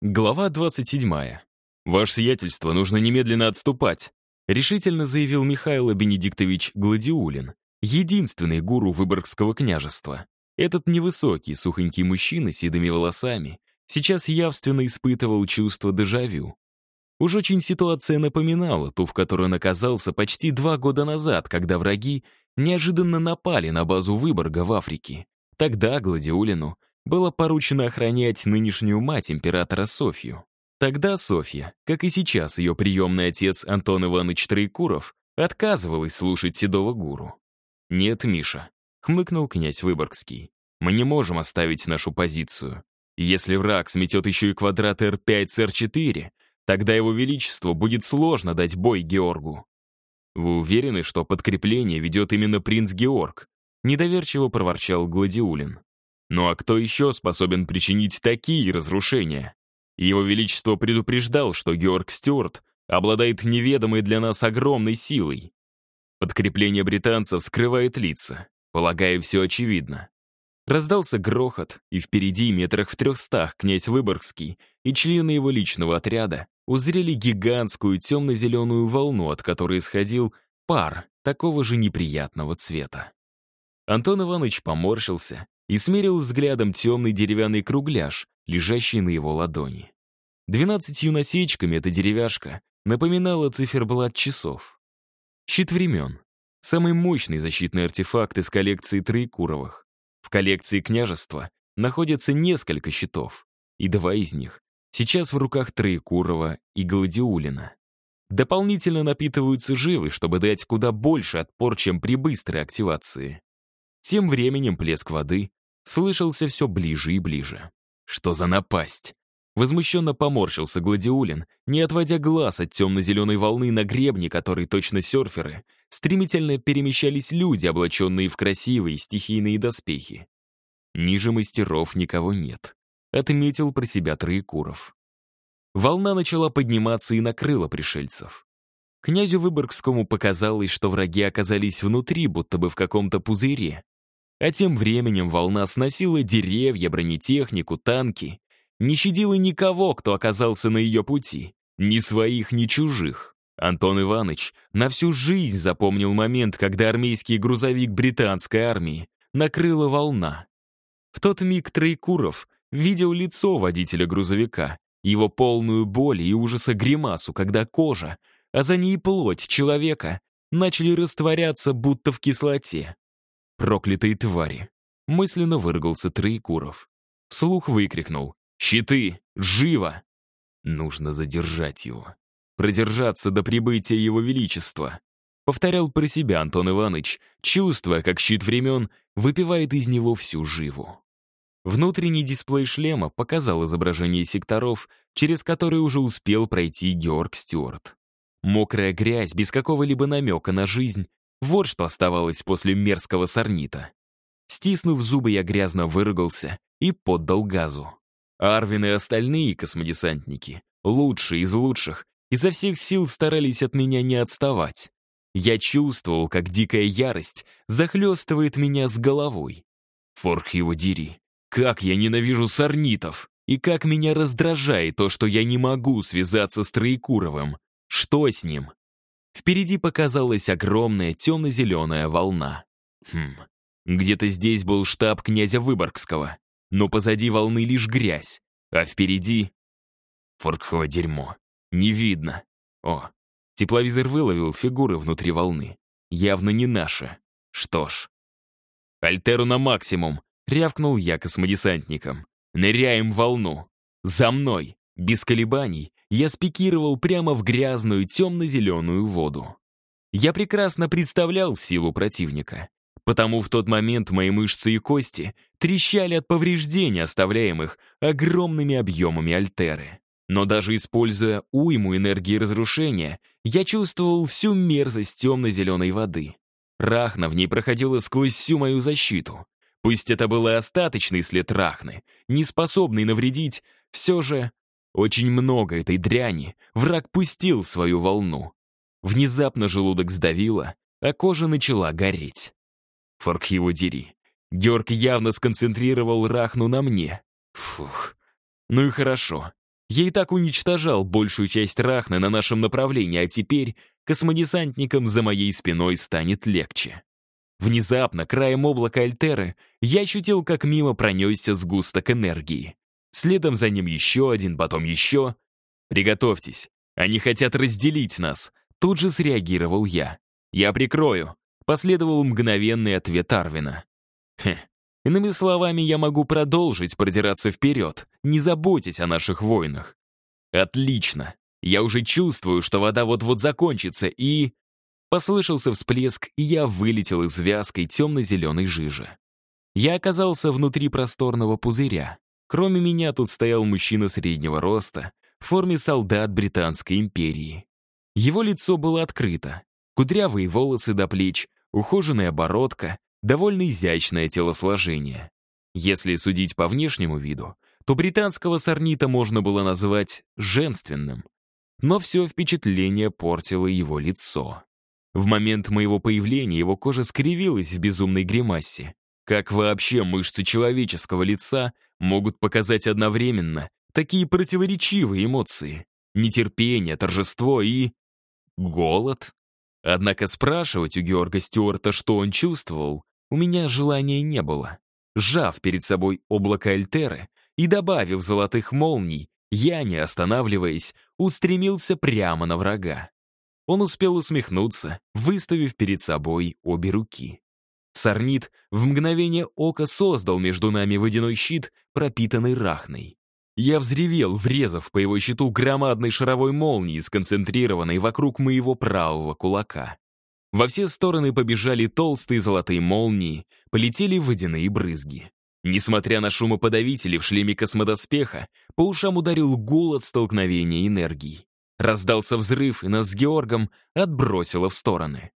Глава 27. «Ваше сиятельство, нужно немедленно отступать», решительно заявил Михаил Бенедиктович Гладиулин, единственный гуру Выборгского княжества. Этот невысокий, сухонький мужчина с седыми волосами сейчас явственно испытывал чувство дежавю. Уж очень ситуация напоминала ту, в которой он оказался почти два года назад, когда враги неожиданно напали на базу Выборга в Африке. Тогда Гладиулину было поручено охранять нынешнюю мать императора Софью. Тогда Софья, как и сейчас ее приемный отец Антон Иванович Троекуров, отказывалась слушать седого гуру. «Нет, Миша», — хмыкнул князь Выборгский, «мы не можем оставить нашу позицию. Если враг сметет еще и квадрат R5 с R4, тогда его величеству будет сложно дать бой Георгу». «Вы уверены, что подкрепление ведет именно принц Георг?» Недоверчиво проворчал Гладиулин. Ну а кто еще способен причинить такие разрушения? Его Величество предупреждал, что Георг Стюарт обладает неведомой для нас огромной силой. Подкрепление британцев скрывает лица. Полагаю, все очевидно. Раздался грохот, и впереди, метрах в трехстах, князь Выборгский и члены его личного отряда узрели гигантскую темно-зеленую волну, от которой исходил пар такого же неприятного цвета. Антон Иванович поморщился и смерил взглядом темный деревянный кругляш, лежащий на его ладони. Двенадцатью насечками эта деревяшка напоминала циферблат часов. Щит времен. Самый мощный защитный артефакт из коллекции Троекуровых. В коллекции княжества находится несколько щитов, и два из них сейчас в руках Троекурова и Гладиулина. Дополнительно напитываются живы, чтобы дать куда больше отпор, чем при быстрой активации. Тем временем плеск воды слышался все ближе и ближе. Что за напасть? Возмущенно поморщился Гладиулин, не отводя глаз от темно-зеленой волны на гребне, которой точно серферы, стремительно перемещались люди, облаченные в красивые стихийные доспехи. Ниже мастеров никого нет. Отметил про себя Троекуров. Волна начала подниматься и накрыла пришельцев. Князю Выборгскому показалось, что враги оказались внутри, будто бы в каком-то пузыре, а тем временем волна сносила деревья, бронетехнику, танки. Не щадила никого, кто оказался на ее пути. Ни своих, ни чужих. Антон Иванович на всю жизнь запомнил момент, когда армейский грузовик британской армии накрыла волна. В тот миг Троекуров видел лицо водителя грузовика, его полную боль и ужаса гримасу, когда кожа, а за ней плоть человека начали растворяться, будто в кислоте. Проклятые твари. Мысленно выругался Троекуров. Вслух выкрикнул. «Щиты! Живо!» Нужно задержать его. Продержаться до прибытия его величества. Повторял про себя Антон Иванович, чувствуя, как щит времен выпивает из него всю живу. Внутренний дисплей шлема показал изображение секторов, через которые уже успел пройти Георг Стюарт. Мокрая грязь, без какого-либо намека на жизнь, вот что оставалось после мерзкого сорнита. Стиснув зубы, я грязно выругался и поддал газу. Арвин и остальные космодесантники, лучшие из лучших, изо всех сил старались от меня не отставать. Я чувствовал, как дикая ярость захлестывает меня с головой. Форх его дери, как я ненавижу сорнитов! И как меня раздражает то, что я не могу связаться с Троекуровым. Что с ним? Впереди показалась огромная темно-зеленая волна. Хм, где-то здесь был штаб князя Выборгского, но позади волны лишь грязь, а впереди... Форкхово дерьмо. Не видно. О, тепловизор выловил фигуры внутри волны. Явно не наши. Что ж. «Альтеру на максимум!» — рявкнул я космодесантником. «Ныряем в волну! За мной!» Без колебаний я спикировал прямо в грязную темно-зеленую воду. Я прекрасно представлял силу противника, потому в тот момент мои мышцы и кости трещали от повреждений, оставляемых огромными объемами альтеры. Но даже используя уйму энергии разрушения, я чувствовал всю мерзость темно-зеленой воды. Рахна в ней проходила сквозь всю мою защиту. Пусть это был и остаточный след Рахны, не способный навредить, все же очень много этой дряни враг пустил свою волну. Внезапно желудок сдавило, а кожа начала гореть. Форк его дери. Георг явно сконцентрировал рахну на мне. Фух. Ну и хорошо. Я и так уничтожал большую часть Рахны на нашем направлении, а теперь космодесантникам за моей спиной станет легче. Внезапно, краем облака Альтеры, я ощутил, как мимо пронесся сгусток энергии. Следом за ним еще один, потом еще. «Приготовьтесь, они хотят разделить нас», — тут же среагировал я. «Я прикрою», — последовал мгновенный ответ Арвина. «Хе, иными словами, я могу продолжить продираться вперед, не заботьтесь о наших войнах». «Отлично, я уже чувствую, что вода вот-вот закончится, и...» Послышался всплеск, и я вылетел из вязкой темно-зеленой жижи. Я оказался внутри просторного пузыря. Кроме меня тут стоял мужчина среднего роста в форме солдат Британской империи. Его лицо было открыто. Кудрявые волосы до плеч, ухоженная бородка, довольно изящное телосложение. Если судить по внешнему виду, то британского сорнита можно было назвать женственным. Но все впечатление портило его лицо. В момент моего появления его кожа скривилась в безумной гримасе. Как вообще мышцы человеческого лица могут показать одновременно такие противоречивые эмоции? Нетерпение, торжество и... голод? Однако спрашивать у Георга Стюарта, что он чувствовал, у меня желания не было. Сжав перед собой облако Альтеры и добавив золотых молний, я, не останавливаясь, устремился прямо на врага. Он успел усмехнуться, выставив перед собой обе руки. Сорнит в мгновение ока создал между нами водяной щит, пропитанный рахной. Я взревел, врезав по его щиту громадной шаровой молнии, сконцентрированной вокруг моего правого кулака. Во все стороны побежали толстые золотые молнии, полетели водяные брызги. Несмотря на шумоподавители в шлеме космодоспеха, по ушам ударил гул от столкновения энергий. Раздался взрыв, и нас с Георгом отбросило в стороны.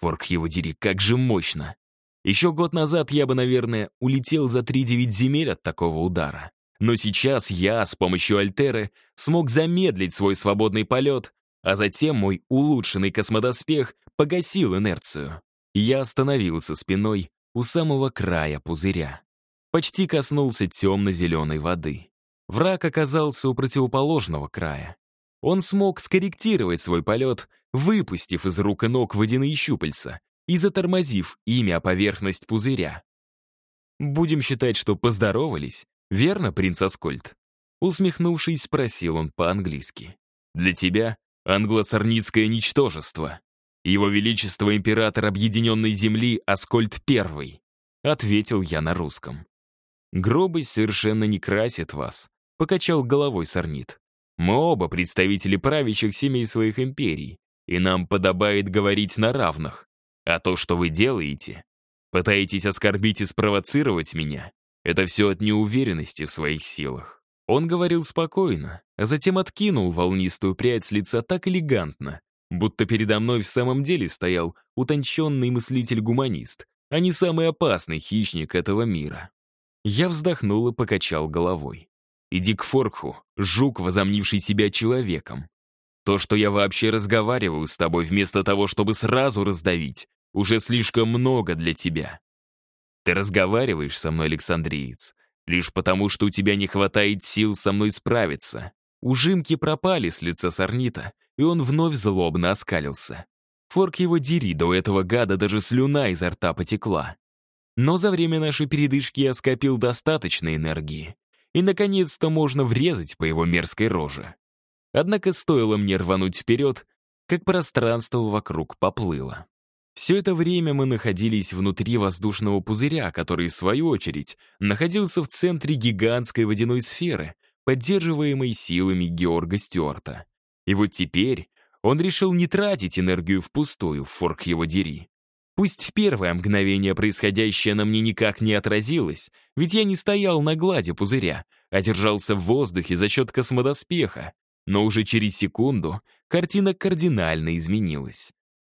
Форк его дери, как же мощно. Еще год назад я бы, наверное, улетел за 3-9 земель от такого удара. Но сейчас я с помощью Альтеры смог замедлить свой свободный полет, а затем мой улучшенный космодоспех погасил инерцию. Я остановился спиной у самого края пузыря. Почти коснулся темно-зеленой воды. Враг оказался у противоположного края. Он смог скорректировать свой полет, выпустив из рук и ног водяные щупальца и затормозив ими о поверхность пузыря. «Будем считать, что поздоровались, верно, принц Аскольд?» Усмехнувшись, спросил он по-английски. «Для тебя англосарницкое ничтожество. Его Величество Император Объединенной Земли Аскольд I», ответил я на русском. «Гробость совершенно не красит вас», — покачал головой Сорнит. Мы оба представители правящих семей своих империй, и нам подобает говорить на равных. А то, что вы делаете, пытаетесь оскорбить и спровоцировать меня, это все от неуверенности в своих силах. Он говорил спокойно, а затем откинул волнистую прядь с лица так элегантно, будто передо мной в самом деле стоял утонченный мыслитель-гуманист, а не самый опасный хищник этого мира. Я вздохнул и покачал головой. Иди к Форкху, жук, возомнивший себя человеком. То, что я вообще разговариваю с тобой вместо того, чтобы сразу раздавить, уже слишком много для тебя. Ты разговариваешь со мной, Александриец, лишь потому, что у тебя не хватает сил со мной справиться. Ужимки пропали с лица Сорнита, и он вновь злобно оскалился. Форк его дери, до этого гада даже слюна изо рта потекла. Но за время нашей передышки я скопил достаточно энергии, и, наконец-то, можно врезать по его мерзкой роже. Однако стоило мне рвануть вперед, как пространство вокруг поплыло. Все это время мы находились внутри воздушного пузыря, который, в свою очередь, находился в центре гигантской водяной сферы, поддерживаемой силами Георга Стюарта. И вот теперь он решил не тратить энергию впустую, форк его дери. Пусть в первое мгновение происходящее на мне никак не отразилось, ведь я не стоял на глади пузыря, а держался в воздухе за счет космодоспеха, но уже через секунду картина кардинально изменилась.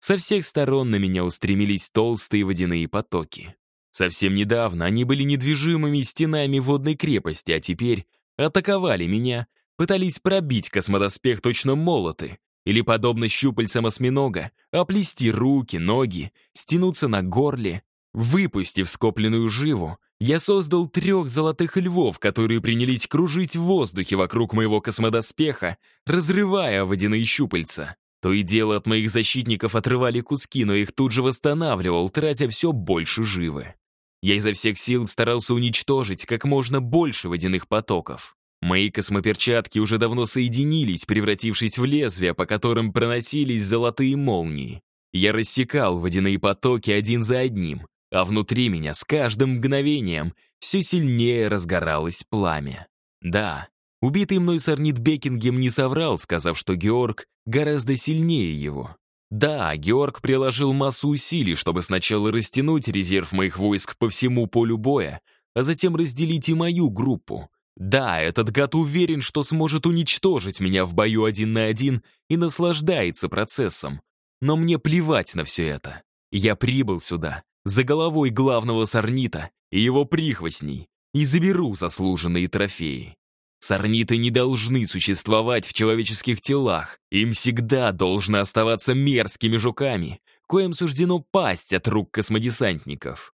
Со всех сторон на меня устремились толстые водяные потоки. Совсем недавно они были недвижимыми стенами водной крепости, а теперь атаковали меня, пытались пробить космодоспех точно молоты, или, подобно щупальцам осьминога, оплести руки, ноги, стянуться на горле, выпустив скопленную живу, Я создал трех золотых львов, которые принялись кружить в воздухе вокруг моего космодоспеха, разрывая водяные щупальца. То и дело от моих защитников отрывали куски, но их тут же восстанавливал, тратя все больше живы. Я изо всех сил старался уничтожить как можно больше водяных потоков. Мои космоперчатки уже давно соединились, превратившись в лезвия, по которым проносились золотые молнии. Я рассекал водяные потоки один за одним, а внутри меня с каждым мгновением все сильнее разгоралось пламя. Да, убитый мной Сорнит Бекингем не соврал, сказав, что Георг гораздо сильнее его. Да, Георг приложил массу усилий, чтобы сначала растянуть резерв моих войск по всему полю боя, а затем разделить и мою группу. Да, этот гад уверен, что сможет уничтожить меня в бою один на один и наслаждается процессом. Но мне плевать на все это. Я прибыл сюда, за головой главного сорнита и его прихвостней, и заберу заслуженные трофеи. Сорниты не должны существовать в человеческих телах, им всегда должны оставаться мерзкими жуками, коим суждено пасть от рук космодесантников.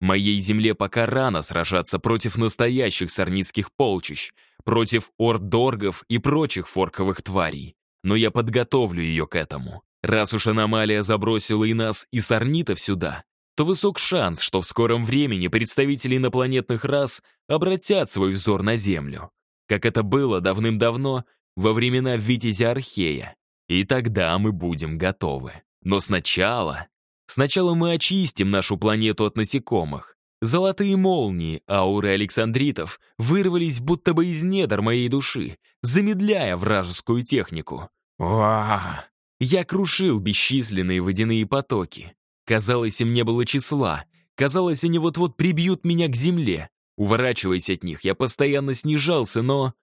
Моей земле пока рано сражаться против настоящих сорницких полчищ, против ордоргов и прочих форковых тварей. Но я подготовлю ее к этому. Раз уж аномалия забросила и нас, и сорнитов сюда, то высок шанс, что в скором времени представители инопланетных рас обратят свой взор на Землю, как это было давным-давно во времена Витязя Архея. И тогда мы будем готовы. Но сначала... Сначала мы очистим нашу планету от насекомых. Золотые молнии ауры Александритов вырвались будто бы из недр моей души, замедляя вражескую технику. Ва! Я крушил бесчисленные водяные потоки. Казалось, им не было числа. Казалось, они вот-вот прибьют меня к земле. Уворачиваясь от них, я постоянно снижался, но...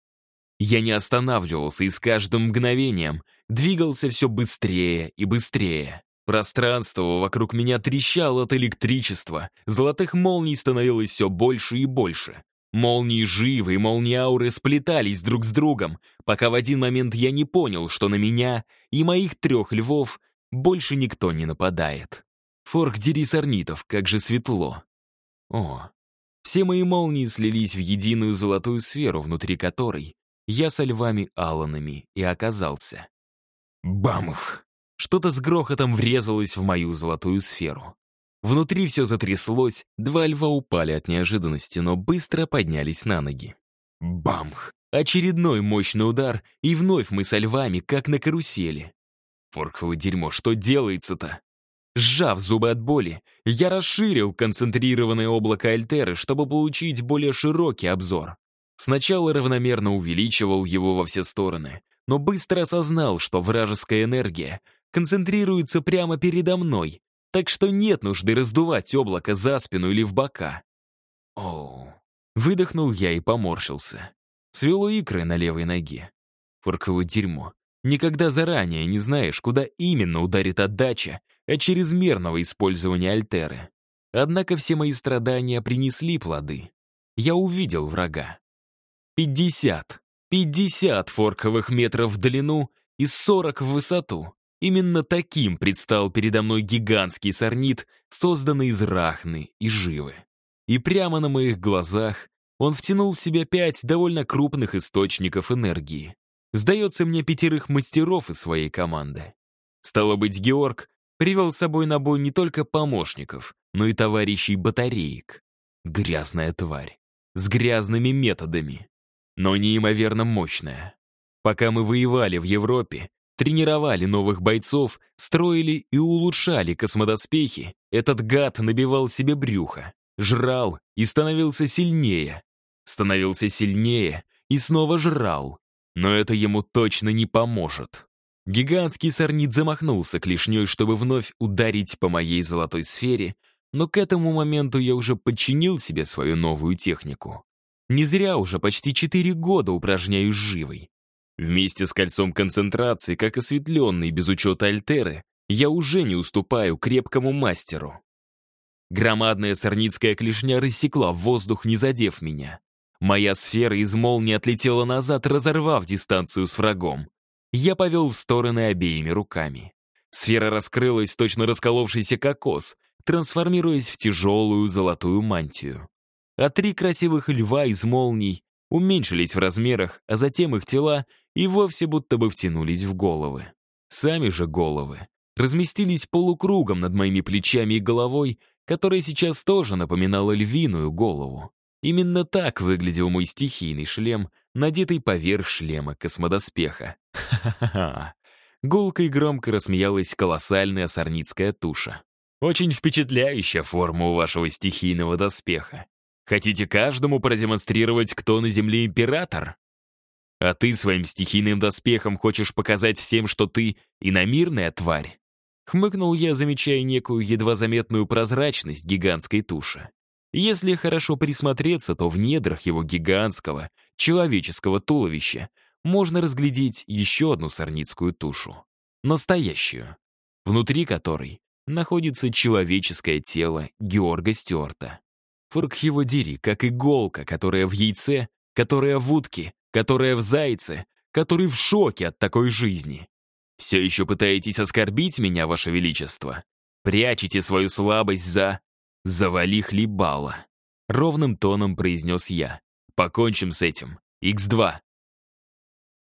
Я не останавливался и с каждым мгновением двигался все быстрее и быстрее. Пространство вокруг меня трещало от электричества, золотых молний становилось все больше и больше. Молнии живы и молнии ауры сплетались друг с другом, пока в один момент я не понял, что на меня и моих трех львов больше никто не нападает. Форк Дерисорнитов, как же светло. О, все мои молнии слились в единую золотую сферу, внутри которой я со львами Аланами и оказался. Бамх! Что-то с грохотом врезалось в мою золотую сферу. Внутри все затряслось, два льва упали от неожиданности, но быстро поднялись на ноги. Бамх! Очередной мощный удар, и вновь мы со львами, как на карусели. Форковое дерьмо, что делается-то? Сжав зубы от боли, я расширил концентрированное облако Альтеры, чтобы получить более широкий обзор. Сначала равномерно увеличивал его во все стороны, но быстро осознал, что вражеская энергия концентрируется прямо передо мной, так что нет нужды раздувать облако за спину или в бока. Оу. Выдохнул я и поморщился. Свело икры на левой ноге. Форковое дерьмо. Никогда заранее не знаешь, куда именно ударит отдача от чрезмерного использования альтеры. Однако все мои страдания принесли плоды. Я увидел врага. Пятьдесят. Пятьдесят форковых метров в длину и сорок в высоту. Именно таким предстал передо мной гигантский сорнит, созданный из рахны и живы. И прямо на моих глазах он втянул в себя пять довольно крупных источников энергии. Сдается мне пятерых мастеров из своей команды. Стало быть, Георг привел с собой на бой не только помощников, но и товарищей батареек. Грязная тварь. С грязными методами. Но неимоверно мощная. Пока мы воевали в Европе, тренировали новых бойцов, строили и улучшали космодоспехи, этот гад набивал себе брюхо, жрал и становился сильнее. Становился сильнее и снова жрал. Но это ему точно не поможет. Гигантский сорнит замахнулся клешней, чтобы вновь ударить по моей золотой сфере, но к этому моменту я уже подчинил себе свою новую технику. Не зря уже почти четыре года упражняюсь живой. Вместе с кольцом концентрации, как осветленный без учета альтеры, я уже не уступаю крепкому мастеру. Громадная сорницкая клешня рассекла воздух, не задев меня. Моя сфера из молнии отлетела назад, разорвав дистанцию с врагом. Я повел в стороны обеими руками. Сфера раскрылась, точно расколовшийся кокос, трансформируясь в тяжелую золотую мантию. а три красивых льва из молний уменьшились в размерах, а затем их тела и вовсе будто бы втянулись в головы. Сами же головы разместились полукругом над моими плечами и головой, которая сейчас тоже напоминала львиную голову. Именно так выглядел мой стихийный шлем, надетый поверх шлема космодоспеха. Ха-ха-ха. Гулко и громко рассмеялась колоссальная сорницкая туша. «Очень впечатляющая форма у вашего стихийного доспеха. Хотите каждому продемонстрировать, кто на Земле император? А ты своим стихийным доспехом хочешь показать всем, что ты иномирная тварь?» Хмыкнул я, замечая некую едва заметную прозрачность гигантской туши. Если хорошо присмотреться, то в недрах его гигантского, человеческого туловища можно разглядеть еще одну сорницкую тушу. Настоящую. Внутри которой находится человеческое тело Георга Стюарта. Форк как иголка, которая в яйце, которая в утке, которая в зайце, который в шоке от такой жизни. Все еще пытаетесь оскорбить меня, Ваше Величество? Прячете свою слабость за... «Завали хлебала», — ровным тоном произнес я. «Покончим с этим. Х2,